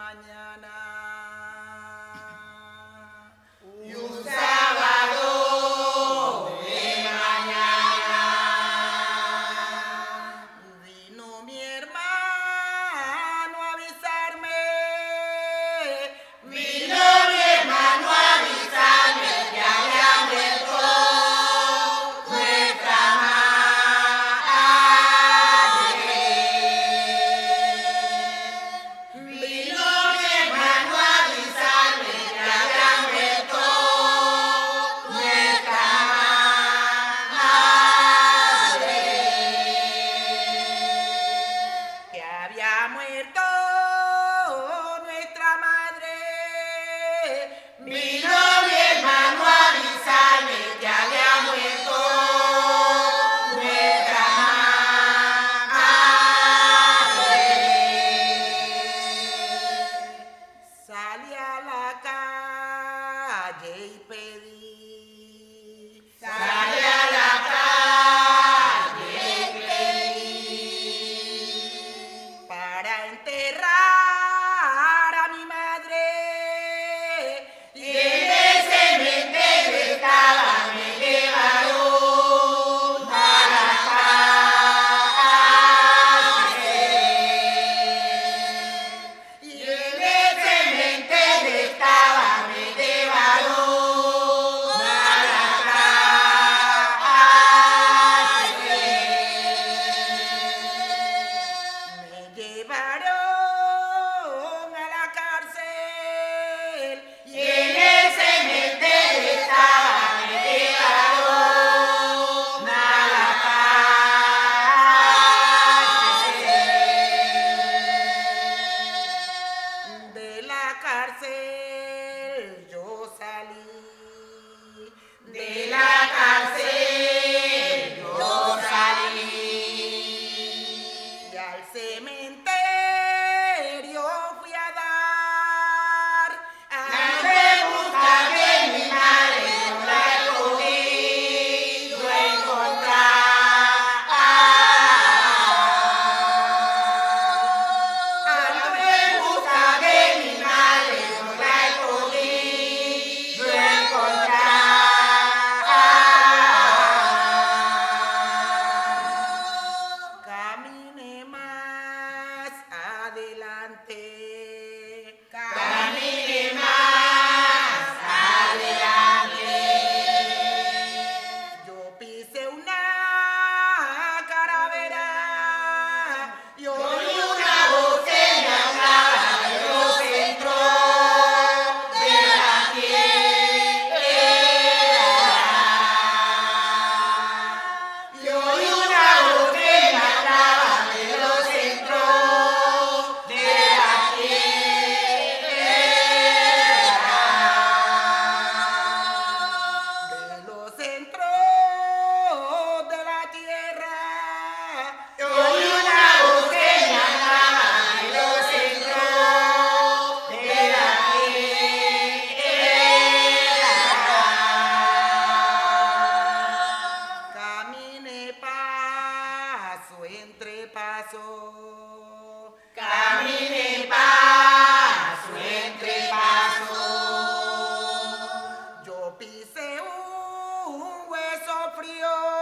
mañana. Me. camine en paz su entrepaso. Yo pisé un hueso frío.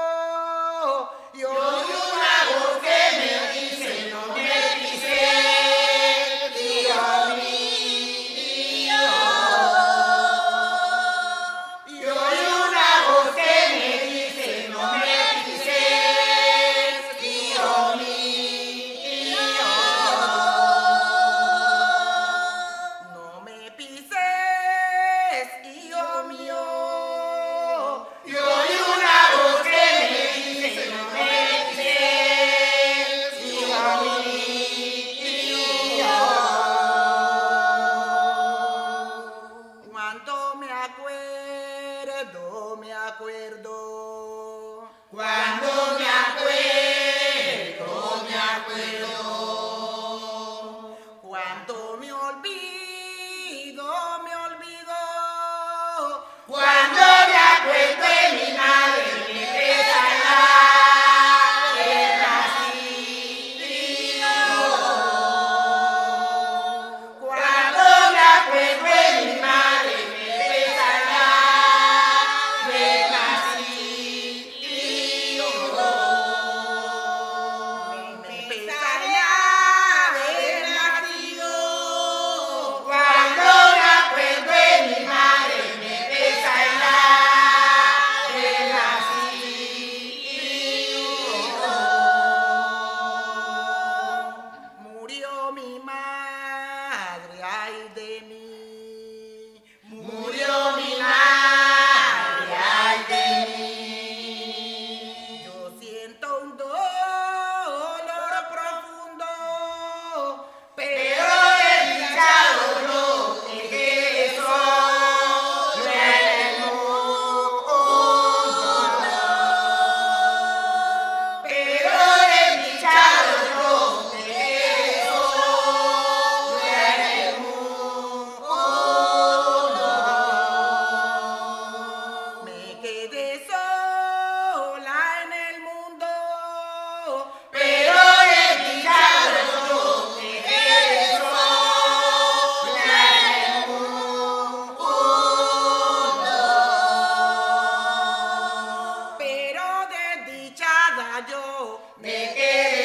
do me acuerdo. Cuando Make it.